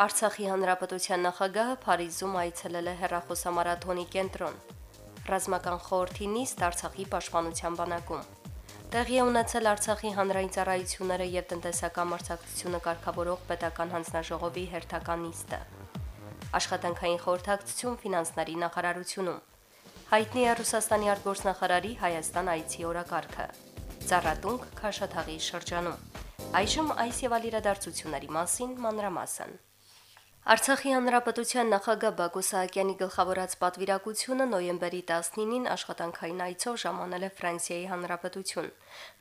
Արցախի հանրապետության նախագահը Փարիզում այցելել է հերրախոսամարաթոնի կենտրոն։ Ռազմական խորհրդի նիստ Արցախի պաշտպանության բանակում։ Տեղի է ունեցել Արցախի հանրային ծառայությունները եւ տնտեսական մրցակցությունը կարգավորող պետական հանձնաժողովի հերթական նիստը։ Աշխատանքային խորհրդակցություն ֆինանսների նախարարությունում։ Հայտնի է Ռուսաստանի արտգործնախարարի Հայաստան այցի օրակարգը։ Ծառատունք Քաշաթաղի շրջանում։ Այժմ այս եւ մասին մանրամասն։ Արցախի հանրապետության նախագահ Բակո Սահակյանի գլխավորած պատվիրակությունը նոյեմբերի 19-ին աշխատանքային այցով ժամանել է Ֆրանսիայի հանրապետություն։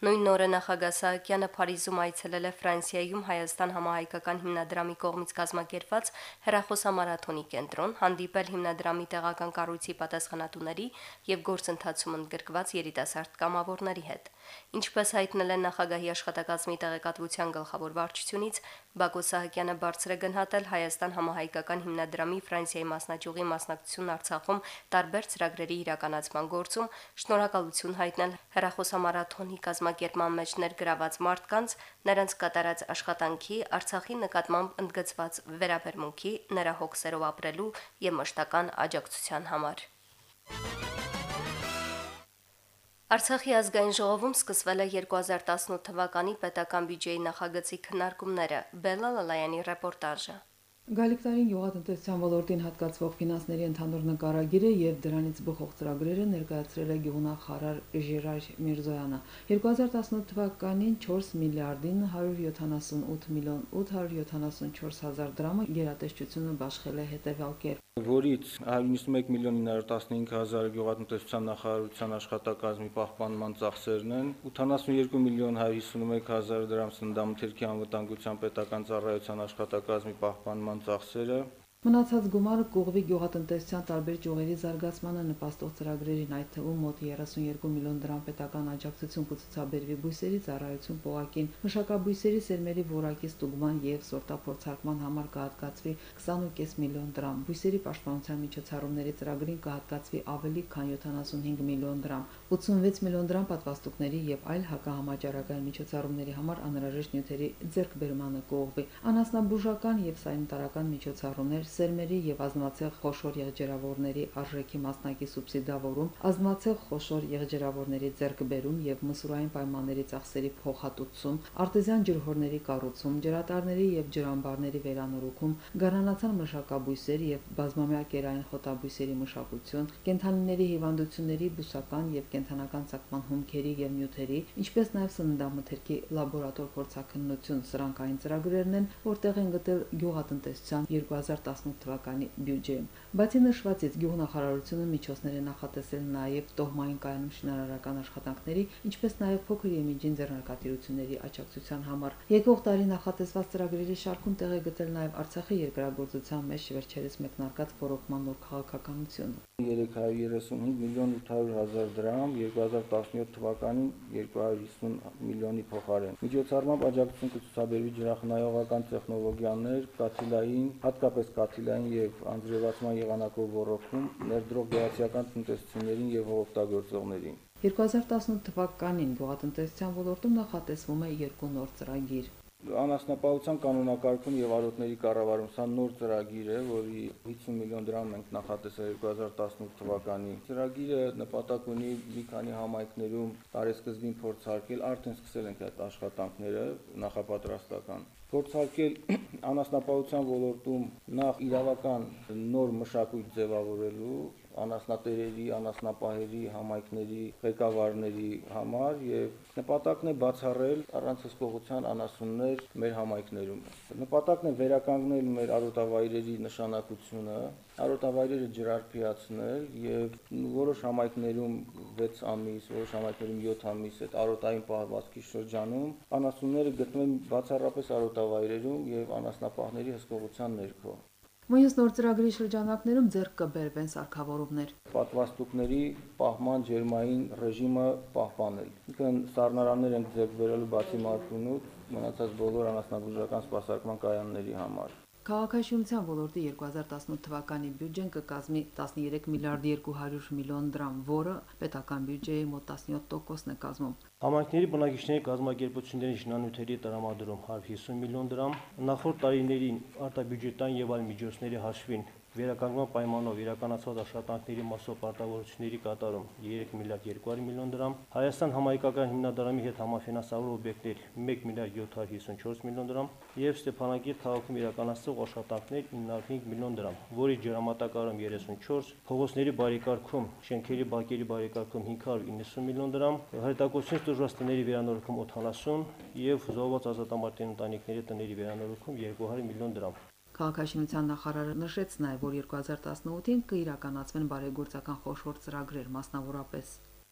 Նույն օրը նախագահ Սահակյանը Փարիզում այցելել է Ֆրանսիայում Հայաստան համահայկական հիմնադրամի կողմից կազմակերպված հերախոսամարաթոնի կենտրոն, հանդիպել հիմնադրամի տեղական կառույցի պատասխանատուների եւ գործընթացում ընդգրկված երիտասարդ կամավորների հետ։ Ինչպես հայտնել են նախագահի աշխատակազմի տեղեկատվության գլխավոր վարչությունից, Բակո Սահակյանը բարձր է գնահատել Հայաստան համահայկական հիմնադրամի Ֆրանսիայի մասնաճյուղի մասնակցություն Արցախում տարբեր ծրագրերի իրականացման գործում, շնորհակալություն հայտնել հերախոսամարաթոնի կազմակերպման մեջ ներգրաված մարդկանց, նրանց կատարած աշխատանքի, Արցախի նկատմամբ ընդգծված վերաբերմունքի, նրա հոգսերով ապրելու եւ մշտական աջակցության համար։ Արցախի ազգային ժողովում սկսվել է 2018 թվականի պետական բյուջեի նախագծի քննարկումները։ Բելլա Լալայանի ռեպորտաժը։ Գալիք տարին գյուղատնտեսության ոլորտին հատկացվող ֆինանսների ընդհանուր նկարագիրը եւ դրանից բխող ծրագրերը ներկայացրել է գյուղնախարար Ժիրար Միրզոյանը։ 2018 թվականին 4 միլիարդին 178 միլիոն 874 հազար դրամը գերատեսչությունը բաշխել է հետևյալ կերպ որից 191 միլիոն 915 հազար գյուղատնտեսության նախարարության աշխատակազմի պահպանման ծախսերն են, 82 միլիոն 151 հազար դրամ սննդամթերքի անվտանգության պետական ծառայության աշխատակազմի պահպանման ծախսերը, Մնացած գումարը կողվի գյուղատնտեսության տարբեր ճյուղերի զարգացմանը նպաստող ծրագրերին, այդ թվում մոտ 32 միլիոն դրամ պետական աջակցություն կցուցաբերվի բույսերի ծառայություն պողակին, մշակաբույսերի սերմերի որակի ստուգման եւ սորտափորձարկման համար կհատկացվի 20.5 միլիոն դրամ, բույսերի պաշտպանության միջոցառումների ծրագրին կհատկացվի ավելի քան 75 միլիոն դրամ, 86 միլիոն դրամ պատվաստուկների եւ այլ հակահամաճարակային միջոցառումների համար անհրաժեշտ նյութերի ձեռքբերմանը կողվի, անասնաբուժական եւ սանիտարական միջոցառումներ սերմերի եւ ազնվացեղ խոշոր եղջերավորների արժեքի մասնակի սուբսիդավորում, ազնվացեղ խոշոր եղջերավորների ձեռքբերում եւ մսուրային պայմանների ծախսերի փոխհատուցում, արտեզյան ջրհորների կառուցում, ջրատարների եւ ջրամբարների վերանորոգում, գարանացան մշակաբույսեր եւ բազմամյա կերային խոտաբույսերի մշակություն, կենթանիների հիվանդությունների բուսական եւ կենթանական ցակման հումքերի եւ նյութերի, ինչպես նաեւ սննդամթերքի լաբորատոր փորձակնություն սրանքային ծրագրերն են, որտեղ են գտել գյուղատնտեսության 2010 2018 թվականի բյուջեում։ Բացի նշվածից գյուղնախարարությունը միջոցներ է նախատեսել նաև տոհմային կայանում շինարարական աշխատանքների, ինչպես նաև փոքր եւ միջին ձեռնարկատիրությունների աջակցության համար։ Եկող տարի նախատեսված ծրագրերի շարքում տեղ է գտել նաև Արցախի երկրագործության մեջ վերջերս մեկնարկած ռոռոկման նոր քաղաքականությունը։ 335 միլիոն 800 հազար դրամ 2017 թվականին 250 միլիոնի փոխարեն։ Միջոցառմամբ աջակցություն կցուցաբերվի ջրախնայողական տեխնոլոգիաներ, կաթիլային, հատկապես կաթիլային եւ անձրևացման եղանակով ռոռոկում ներդրող գեղեցկական տնտեսություններին եւ հողօգտագործողներին։ 2018 թվականին գյուղատնտեսության ոլորտում նախատեսվում է երկու նոր ծրագիր Անասնապահության կանոնակարգում եւ արոտների կառավարում սա նոր ծրագիր է, որի 50 միլիոն դրամ ենք նախատեսել 2018 թվականի։ Ծրագիրը նպատակ ունի մի քանի համայնքներում տարեսկզբին փորձարկել, արդեն սկսել ենք այդ աշխատանքները նախապատրաստական փորձարկել անասնապահության ոլորտում նախ իրավական նոր մշակույթ ձևավորելու անասնատերերի, անասնապահերի, համայնքների ղեկավարների համար եւ նպատակն է բացառել առանց հսկողության անասուններ մեր համայնքներում։ Նպատակն է վերականգնել մեր արոտավայրերի նշանակությունը, արոտավայրերը ջրարփիացնել եւ որոշ համայնքներում 6 ամիս, որոշ համայնքներում 7 ամիս այդ արոտային պահվածքի շրջանում անասունները գտնվում բացառապես արոտավայրերում եւ անասնապահների հսկողության ներքո։ Մույս նոր ծրագրի շրջանակներում ձեռք կբերվեն սարքավորումներ։ Պատվաստուկների պահման ջերմային ռեժիմը պահպանել։ Ինքն սառնարաններ են ձեռք բերելու բացի Մարտունուց, մնացած բոլոր անասնաբուժական սպասարկման կայանների համար։ Քաղաքաշինության ոլորտի 2018 թվականի բյուջեն կկազմի 13 միլիարդ 200 միլիոն դրամ, որը պետական բյուջեի մոտ 17%-ն է կազմում։ Համայնքների բնակիչների կազմակերպությունների շինանյութերի տրամադրում 150 միլիոն դրամ, նախորդ տարիներին արտաբյուջետային եւ այլ միջոցների հաշվին Վերականգնման պայմանով իրականացված աշխատանքների մասով պարտավորությունների կատարում 3 միլիարդ 200 միլիոն դրամ, Հայաստան համայնքական հիմնադրամի հետ համաֆինանսավոր օբյեկտներ 1 միլիարդ 754 միլիոն դրամ եւ Ստեփանակերտ քաղաքում իրականացող աշխատանքներ 905 միլիոն դրամ, որի ջրամատակարարում 34, փողոցների բարեկարգում, շենքերի բակերի բարեկարգում 590 միլիոն դրամ, հայտակոծությունից դժվար տների վերանորոգում 80 եւ զոհված ազատամարտի ընտանիքների տների վերանորոգում 200 միլիոն դրամ։ Քաղաքաշինության նախարարը նշեց նաև, որ 2018-ին կիրականացվեն բարեգործական խոշոր ծրագրեր, մասնավորապես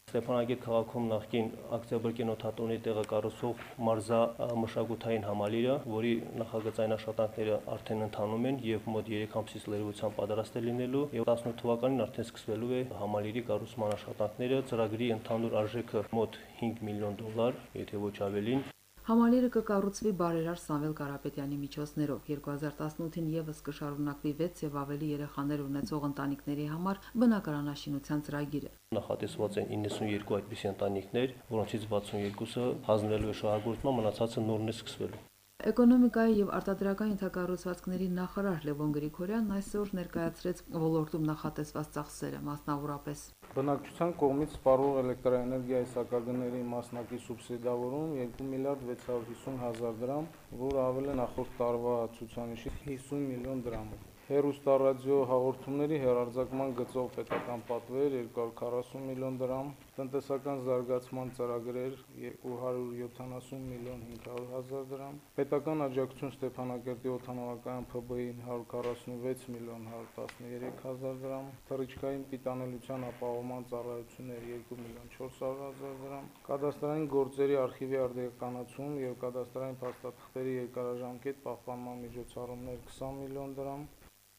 Ստեփանագետ քաղաքում նախկին Օկտոբր կինոթատրոնի տեղը կառուցող մարզա մշակութային համալիրը, որի նախագծային աշխատանքները արդեն ընթանում են եւ մոտ 3 ամսից լրիվությամբ պատրաստ է լինելու եւ 18 թվականին արդեն սկսվելու է համալիրի կառուցման աշխատանքները, ծրագրի ընդհանուր արժեքը մոտ 5 միլիոն դոլար, եթե ոչ ավելին, Համալիրը կկառուցվի բարերար Սամվել Կարապետյանի միջոցներով 2018-ին եւս կշարունակվի 6 եւ ավելի երեխաներ ունեցող ընտանիքների համար բնակարանաշինության ծրագիրը։ Նախատեսված են 92 այդպիսի ընտանիքներ, որոնցից 62-ը հանձնելու է շահագործման, մնացածը նորն է սկսվելու։ Էկոնոմիկայի եւ արտադրական ենթակառուցվածքների նախարար Լևոն Գրիգորյանն այսօր ներկայացրեց ոլորտում նախատեսված ծախսերը, մասնավորապես. Բնակչության կողմից սպառող էլեկտրաէներգիայի սակագների մասնակի սուբսիդավորում 2 միլիարդ 650 հազար դրամ, որը ավել է նախորդ տարվա ցուցանիշի 50 միլիոն դրամով հերոստարադիո հաղորդումների հերարձակման գծով պետական պատվեր 240 միլիոն դրամ, տնտեսական զարգացման ծրագրեր 270 միլիոն 500 հազար դրամ, պետական աջակցություն Ստեփանակերտի օթանավակայան ՓԲ-ին 146 միլիոն 113 հազար դրամ, թռիչքային պիտանելիության ապահովման ծառայություններ 2 միլիոն 400 հազար դրամ, կադաստրային գործերի արխիվի արդիականացում եւ կադաստրային փաստաթղթերի երկարաժամկետ պահպանման միջոցառումներ 20 միլիոն դրամ,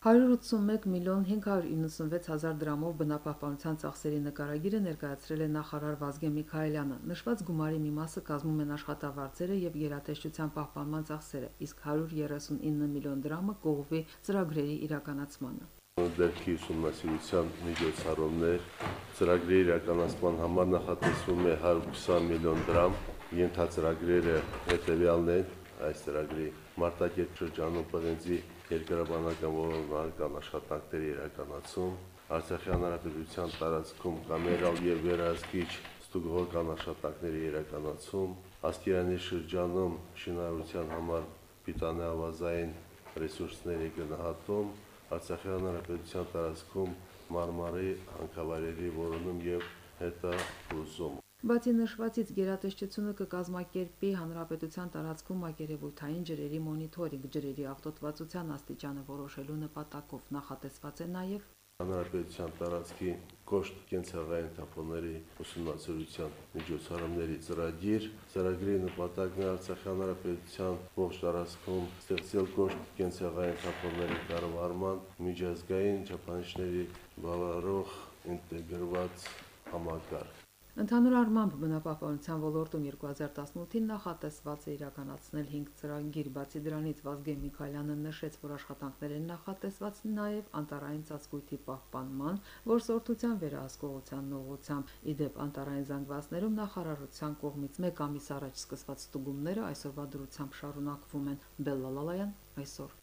181 միլիոն 596 հազար դրամով բնապահպանության ծախսերի նկարագիրը ներկայացրել է նախարար Վազգեն Միքայելյանը։ Նշված գումարի մի մասը կազմում են աշխատավարձերը եւ գերատեսչության պահպանման ծախսերը, իսկ 139 միլիոն դրամը կողմի ծրագրերի իրականացմանը դեպքի ուսումնասիրության միջոցառումներ. Ծրագրերի իրականացման համար նախատեսվում է 120 միլիոն դրամ ենթածրագրերը հետևյալն են. Այս ծրագրի մարտակերտ շրջանում պղենձի երկրաբանական ոլորտական աշխատանքների իրականացում, Արցախի հանրապետության տարածքում կամերալ եւ վերահսկիչ ստուգողական աշխատանքների իրականացում, Ասկերանի շրջանում շինարարության համար պիտանի ավազային ռեսուրսների գնահատում, Արցախի հանրապետության տարածքում մարմարի հանքավայրերի որոնում եւ հետա ուզում Բացի նշվածից գերատեսչությունը կկազմակերպի հանրապետության տարածքում մակերևութային ջրերի մոնիթորինգ, ջրերի աղտոտվածության աստիճանը որոշելու նպատակով նախատեսված է նաև հանրապետության տարածքի կոշտ կենցաղային թափոնների ուսումնասիրության միջոցառումների ծրագիր, ծրագրի նպատակն է Արցախի հանրապետության ողջ տարածքում ստեղծել կոշտ կենցաղային թափոնների կառավարման միջազգային չափանիշների բավարարող ինտեգրված համակարգ։ Ընդհանուր առմամբ բնապահպանության ոլորտում 2018-ին նախատեսված է իրականացնել 5 ծրագիր, բացի դրանից Վազգեն Միքայելյանը նշեց, որ աշխատանքներ են նախատեսված նաև անտարային ծածկույթի պահպանման, որսորդության վերահսկողության ուղղությամբ։ Իդեպ անտարային զանգվածներում նախարարության կողմից 1 ամիս առաջ սկսված ստուգումները այսօրվա դրությամբ շարունակվում են։ Բելլալալայան այսօր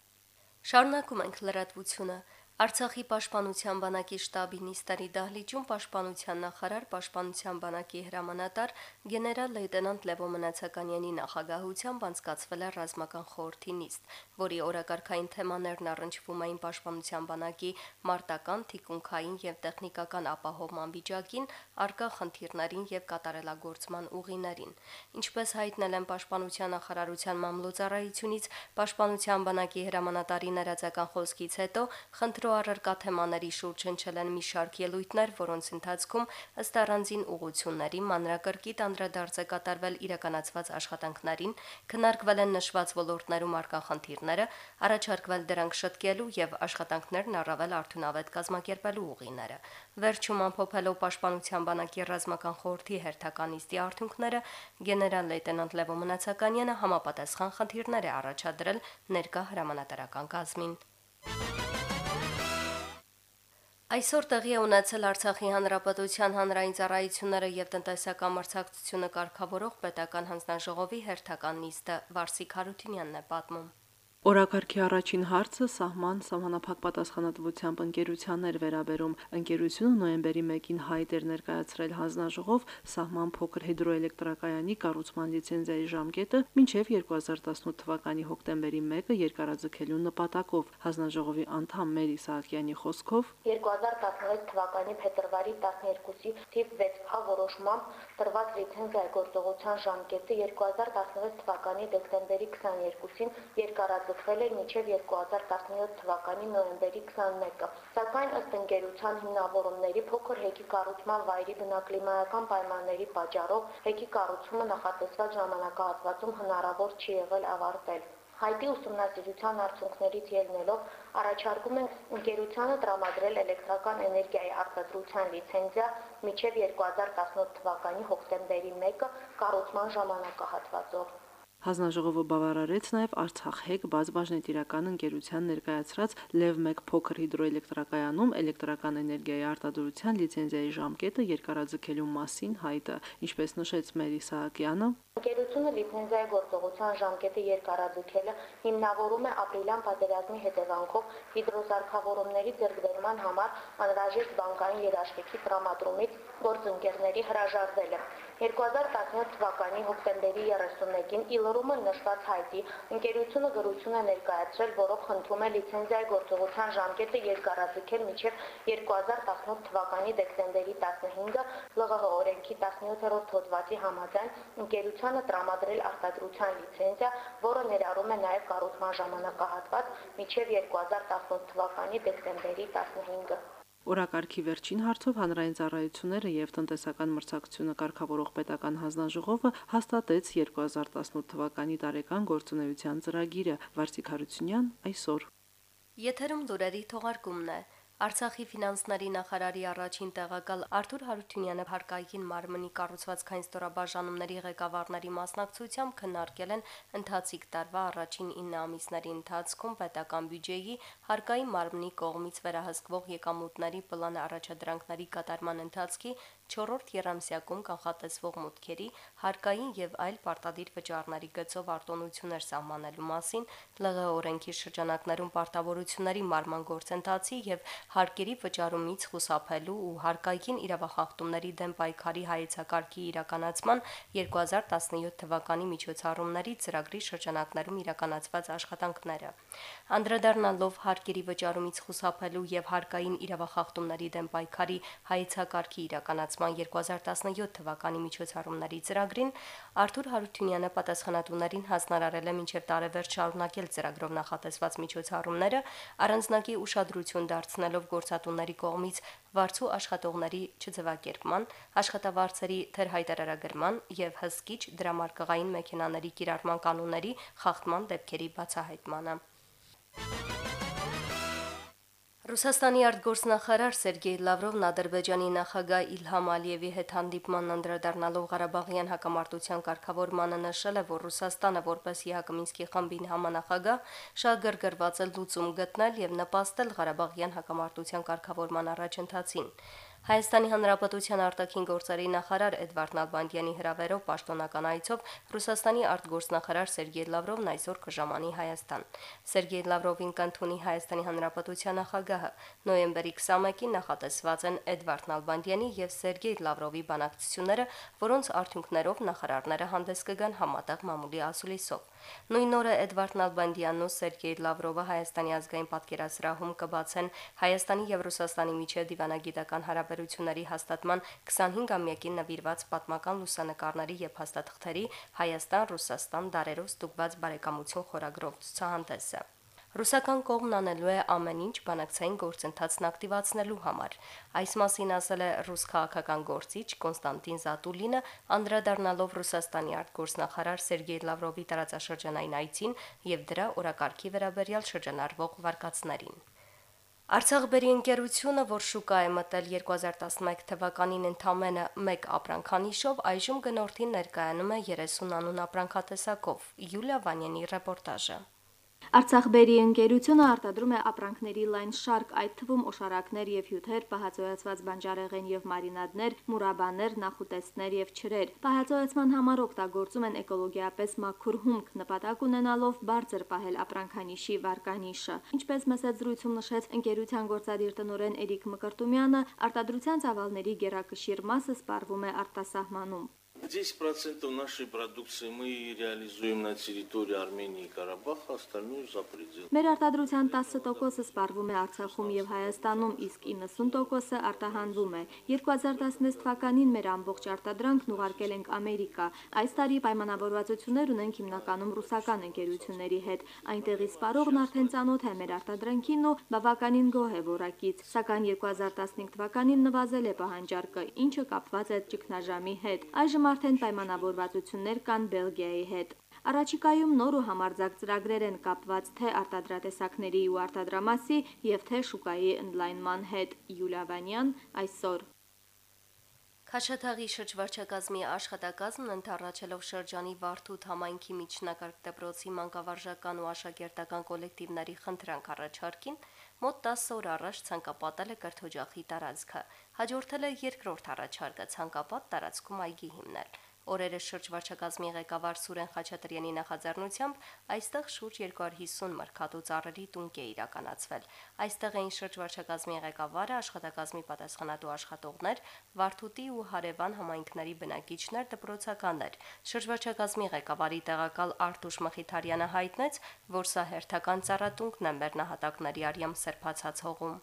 Շարունակում ենք լրատվությունը։ Արցախի պաշտպանության բանակի շտաբի նիստերի դահլիճում պաշտպանության նախարար պաշտպանության բանակի հրամանատար գեներալ լեյտենանտ Լևո Մնացականյանի նախագահությամբ անցկացվել է ռազմական խորհրդի նիստ, որի օրակարգային թեմաներն առնչվում էին պաշտպանության բանակի մարտական, թիկունքային եւ տեխնիկական ապահովման վիճակին, արկա խնդիրներին եւ կատարելագործման ուղիներին։ Ինչպես հայտնել են պաշտպանության նախարարության մամլոյցարայությունից, պաշտպանության բանակի հրամանատարի ներածական խոսքից հետո խնդրով Ավստրո-առարկա թեմաների շուրջ հնչել են մի շարք ելույթներ, որոնց ընթացքում ըստ առանձին ուղությունների մանրակրկիտ անդրադարձ է կատարվել իրականացված աշխատանքներին, քննարկվել են նշված ոլորտներում արկա խնդիրները, առաջարկվել դրանք շտկելու եւ աշխատանքներն առավել արդյունավետ կազմակերպելու ուղիները։ Վերջում ամփոփելով պաշտպանության բանակի ռազմական խորհրդի հերթական նիստի արդյունքները, գեներալ լեյտենանտ Լևո Մնացականյանը համապատասխան խնդիրներ է առաջադրել ներկա հրամանատարական կազմին։ Այսօր տեղի է ունեցել Արցախի Հանրապետության հանրային ծառայությունները եւ տնտեսական մրցակցությունը կարգավորող պետական հանձնաժողովի հերթական նիստը Վարսիկ Հարությունյանն է պատմում։ Օրակարգի առաջին հարցը սահման սահմանափակ պատասխանատվությամբ ընկերությանն էր վերաբերում։ Ընկերությունը նոյեմբերի 1-ին հայտ էր ներկայացրել հանձնաժողով սահման փոքր հիդրոէլեկտրակայանի կառուցման լիցենզիայի ժամկետը մինչև 2018 թվականի հոկտեմբերի 1-ը երկարաձգելու նպատակով։ Հանձնաժողովի անդամ Մերի Սահակյանի խոսքով 2016 թվականի փետրվարի 12-ի թիվ 6-ա որոշմամբ տրված լիցենզիայի գործողության ժամկետը 2016 թվականի դեկտեմբերի 22-ին երկարաձգ ստացվել էր մինչև 2017 թվականի նոյեմբերի 21-ը, սակայն ըստ ընկերության հիմնավորումների փոքր հեքի կառուցման վայրի բնակլիմայական պայմանների պատճառով հեքի կառուցումը նախատեսված ժամանակահատվածում հնարավոր չի եղել ավարտել։ Հայտի ուսումնասիրության արդյունքներից ելնելով առաջարկում են ընկերությանը տրամադրել էլեկտրական էներգիայի արտադրության լիցենզիա մինչև 2018 թվականի հոկտեմբերի 1-ը կառուցման ժամանակահատվածով։ Հանձնաժողովը բավարարեց նաև Արցախ-Հեկ բազմաժնետիրական ընկերության ներկայացրած Լև 1 փոքր հիդրոէլեկտրակայանում էլեկտրական էներգիայի արտադրության լիցենզիայի ժամկետը երկարաձգելու մասին հայտը, ինչպես նշեց Մերի Սահակյանը, Ընկերությունը լիցենզիայի գործողության ժամկետը երկարաձգելը հիմնավորում է ապրիլյան պատերազմի հետևանքով հիդրոզարքավորումների ձեռքբերման համար անհրաժեշտ բանկային երաշխիքի տրամադրումից գործընկերների հրաժարվելը։ 2017 թվականի հոկտեմբերի 31-ին Իլրումը նշված հայտի ընկերությունը գրություն է ներկայացրել, որով խնդրում է լիցենզիայի գործողության ժամկետը երկարաձգել մինչև 2018 թվականի դեկտեմբերի 15-ը ԼՂՀ օրենքի 17-րդ հոդվածի համաձայն ընկերության Հայաստանը տրամադրել արտադրության լիցենզիա, որը ներառում է նաև կառուցման ժամանակահատված մինչև 2018 թվականի դեկտեմբերի 15-ը։ Օրակարգի վերջին հարցով հանրային ծառայությունները եւ տնտեսական մրցակցությունը կարգավորող պետական հանձնաժողովը հաստատեց 2018 թվականի տարեկան գործունեության ծրագիրը Վարսիկ Հարությունյան այսօր։ Եթերում լուրերի թողարկումն է։ Արցախի ֆինանսների նախարարի առաջին տեղակալ Արթուր Հարությունյանը հարկային մարմնի կառուցվածքային ստորաբաժանումների ղեկավարների մասնակցությամբ քննարկել են ընթացիկ տարվա առաջին 9 ամիսների ընթացքում պետական բյուջեի հարկային մարմնի կողմից վերահսկվող եկամուտների պլան առաջադրանքների կատարման ընթացքի 4-րդ երամսյակում կանխատեսվող մուտքերի հարկային եւ այլ պարտադիր վճարների գծով արտոնություններ սահմանելու մասին ԼՂ օրենքի շրջանակներում պարտավորությունների մարման գործընթացի եւ հարկերի վճարումից խուսափելու ու հարկային իրավախախտումների դեմ պայքարի հայեցակարգի իրականացման 2017 թվականի միջոցառումների ծրագրի շրջանակներում իրականացված աշխատանքները։ Անդրադառնալով հարկերի վճարումից խուսափելու եւ հարկային իրավախախտումների դեմ պայքարի հայեցակարգի իրականացման 2017 թվականի միջոցառումների ծրագրին, Արթուր Հարությունյանը պատասխանատուներին հանձնարարել է մինչև տարեվերջ շարունակել ծրագրով նախատեսված միջոցառումները, առանձնակի ուշադրություն դարձնելով գործատուների կողմից վարձու աշխատողների չձևակերպման, աշխատավարձերի թերհայտարարագրման եւ հսկիչ դրամարկղային մեքենաների կիրառման կանոնների խախտման դեպքերի բացահայտմանը։ Ռուսաստանի արտգործնախարար Սերգեյ Լավրովն Ադրբեջանի նախագահ Իլհամ Ալիևի հետ հանդիպման անդրադառնալով Ղարաբաղյան հակամարտության կարգավորմանը նշել է, որ Ռուսաստանը որպես Յակոմինսկի խմբին համանախագահ շատ գրգռված է լուծում գտնել եւ նպաստել Ղարաբաղյան հակամարտության կարգավորման առաջընթացին։ Հայաստանի Հանրապետության արտաքին գործերի նախարար Էդվարդ Նալբանդյանի հրավերով պաշտոնական այցով Ռուսաստանի արտգործնախարար Սերգեյ Լավրովն այսօր կժամանի Հայաստան։ Սերգեյ Լավրովին կընդունի Հայաստանի Հանրապետության նախագահը։ Նոյեմբերի 21-ին նախատեսված են Էդվարդ Նալբանդյանի եւ Սերգեյ Լավրովի բանակցությունները, որոնց արդյունքներով նախարարները հանդես կգան համատեղ մամուլի ասուլիսով։ Նույն օրը Էդվարդ Նալբանդյանն ու Սերգեյ Լավրովը Հայաստանի ազգային պատկերասրահում կբացեն Հայաստանի եւ Ռուսաստանի միջև դիվանագիտական հարաբերությունների հաստատման 25-ամյակին նվիրված պատմական լուսանկարների եւ փաստաթղթերի Հայաստան-Ռուսաստան դարերով ստուգված բարեկամություն խորագրով ցուցահանդեսը։ Ռուսական կողմն անելու է ամեն ինչ բանակցային գործընթացն ակտիվացնելու համար։ Այս մասին ասել է ռուս քաղաքական գործիչ Կոնստանտին Զատուլինը, անդրադառնալով Ռուսաստանի արտգործնախարար Սերգեյ Լավրովի տարածաշրջանային այցին եւ դրա օրակարգի վերաբերյալ շրջանառվող վարկածներին։ Արցախբերի ընկերությունը, որ շուկա է մտել 2011 թվականին ընդամենը 1 ապրանքանիշով, այժմ գնորդին ներկայանում է 30 անուն ապրանքատեսակով։ Յուլիա Վանյանի ռեպորտաժը։ Արցախբերի ընկերությունը արտադրում է ապրանքների լայն շարք, այդ թվում օշարակներ եւ հյութեր, պահածոյացված բանջարեղեն եւ մարինադներ, մուրաբաներ, նախուտեստներ եւ չրեր։ Պահածոյացման համար օգտագործում են էկոլոգիապես մաքուր հումք, նպատակ ունենալով բարձր պահել ապրանքանիշի վարկանիշը։ Ինչպես մեծ զրույցում նշեց ընկերության գործադիր տնօրեն Էրիկ Մկրտումյանը, արտադրության ծավալների գերակշիռ մասը սպառվում է արտասահմանում։ 10% нашей продукции мы реализуем на территории Армении и Карабаха, остальное за пределами. Մեր արտադրության 10%-ը սպառվում է Արցախում եւ Հայաստանում, իսկ 90%-ը արտահանվում է։ 2016 թվականին մեր ամբողջ արտադրանքն ուղարկել ենք Ամերիկա։ Այս տարի պայմանավորվածություններ ունենք հիմնականում ռուսական ընկերությունների հետ։ Այնտեղի սպառողն արդեն ծանոթ է մեր արտադրանքին ու բավականին գոհ է որակից։ Սակայն 2015 թվականին նվազել է պահանջարկը, ինչը կապված է ճգնաժամի հետ։ Այժմ արդեն պայմանավորվածություններ կան Բելգիայի հետ։ Առաջիկայում նոր ու համարձակ ծրագրեր են կապված թե արտադրատեսակների ու արտադրամասի եւ թե շուկայի ընդլայնման հետ։ Յուլիա Վանյան այսօր Քաշաթաղի շրջվարչակազմի աշխատակազմն ընթառաջելով շրջանի Վարդուտ համայնքի միջնակարգ դպրոցի մանկավարժական ու աշակերտական կոլեկտիվների խնդրանք առաջարկին մոտ 10 օր առաջ ցանկապատել է կրթօջախի տարածքը։ Հաջորդել է երկրորդ առաջարկը ցանկապատ տարածքում այգի հիմնել։ Օրերս շրջվարչակազմի ղեկավար Սուրեն Խաչատրյանի նախաձեռնությամբ այստեղ շուրջ 250 մրգատու ծառերի տունկ է իրականացվել։ Այստեղ էին շրջվարչակազմի ղեկավարը, աշխատակազմի պատասխանատու աշխատողներ, Վարդուտի ու Հարևան համայնքների բնակիչներ, դպրոցականներ։ Շրջվարչակազմի ղեկավարի տեղակալ Արտուշ Մխիթարյանը հայտնեց, որ սա հերթական ծառատունկն է մեր նահատակների արյամ սրբացած հողում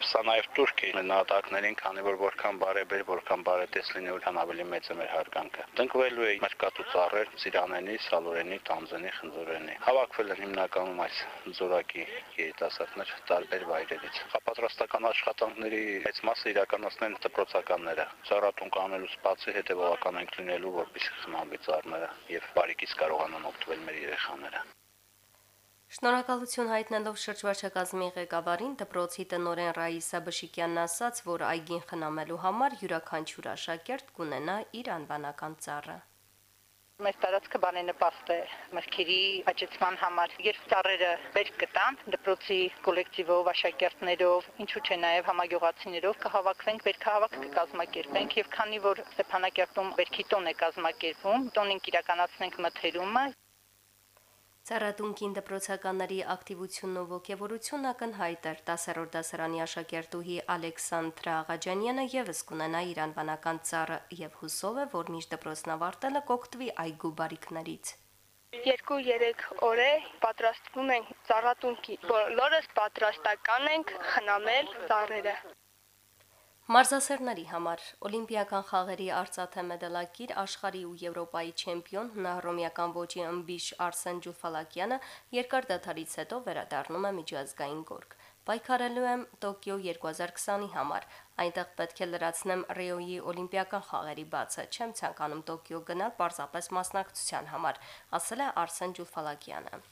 սա նաև турք է նահատակներին, քանի որ որքան բարեբեր, որքան բարետես լինի, ուրան ավելի մեծ է մեր հարգանքը։ Տնկվելու է մերկատու ծառեր, ծիրանենի, սալորենի, տանձենի, խնձորենի։ Հավաքվել են հիմնականում այս զորակի երիտասարդներ տարբեր վայրերից։ Խապատրաստական աշխատանքների մեծ մասը իրականացնեն դպրոցականները։ Ծառատուն կանելուց բացի հետևողական ենք լինելու, որպեսզի խնամվի ծառները եւ բարիկից կարողանան օգտվել մեր երեխաները։ Շնորհակալություն հայտնելով շրջվարչակազմի ղեկավարին դպրոցի տնօրեն Ռաիսա Բշիկյանն ասաց, որ այգին խնամելու համար յուրաքանչյուր աշակերտ կունենա իր անվանական ծառը։ Մեր տարածքը բանենպաստ է մրգերի աճեցման համար։ Երբ ծառերը բերք կտան, դպրոցի կոլեկտիվով, աշակերտներով, ինչու՞ չէ նաև համագյուղացիներով կհավաքվենք, բերքահավաք կկազմակերպենք եւ քանի որ Ստեփանակերտում բերքի տոն է կազմակերպվում, տոնին կիրականացնենք մթերումը Ծառատունքին դպրոցականների ակտիվությունն ու ողջավորությունն ակնհայտ էր 10-րդ դասարանի աշակերտուհի Ալեքսանդրա Աղաջանյանը եւս կունենա իր անվանական ծառը եւ հուսով է, որ միշտ դպրոցն ավարտելը կօգտվի այգու բարիկներից։ Երկու-երեք օր է պատրաստվում ենք ծառատունքի։ Բոլորս պատրաստական ենք խնամել ծառերը։ Մարզասերների համար Օլիմպիական խաղերի արծաթե մեդալակիր աշխարհի ու Եվրոպայի չեմպիոն հնարոմիական ոճի ըմբիշ Արսեն Ջուֆալակյանը երկար դադարից հետո վերադառնում է միջազգային գորգ։ Պայքարելու եմ Տոկիո 2020-ի համար։ Այնտեղ պետք է լրացնեմ Ռիոյի Օլիմպիական խաղերի բացը։ Չեմ ցանկանում Տոկիո գնալ պարզապես մասնակցության համար, ասել է Արսեն Ջուֆալակյանը։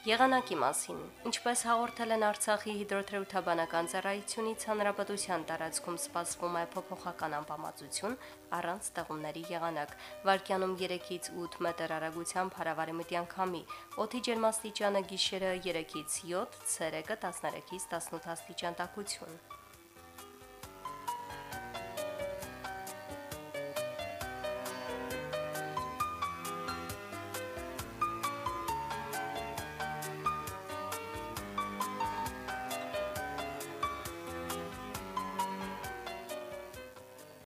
Եղանակի մասին։ Ինչպես հաղորդել են Արցախի հիդրոթերապևտաբանական ծառայությունից, հանրապետության տարածքում սպասվում է փոփոխական անբավարարություն առանց ստեղումների եղանակ։ Վարկյանում 3-ից 8 մետր արագությամբ հարավարեմտյան քամի։ Օդի ջերմաստիճանը գիշերը 3-ից 7, ցերեկը 13-ից 18 աստիճան տաքություն։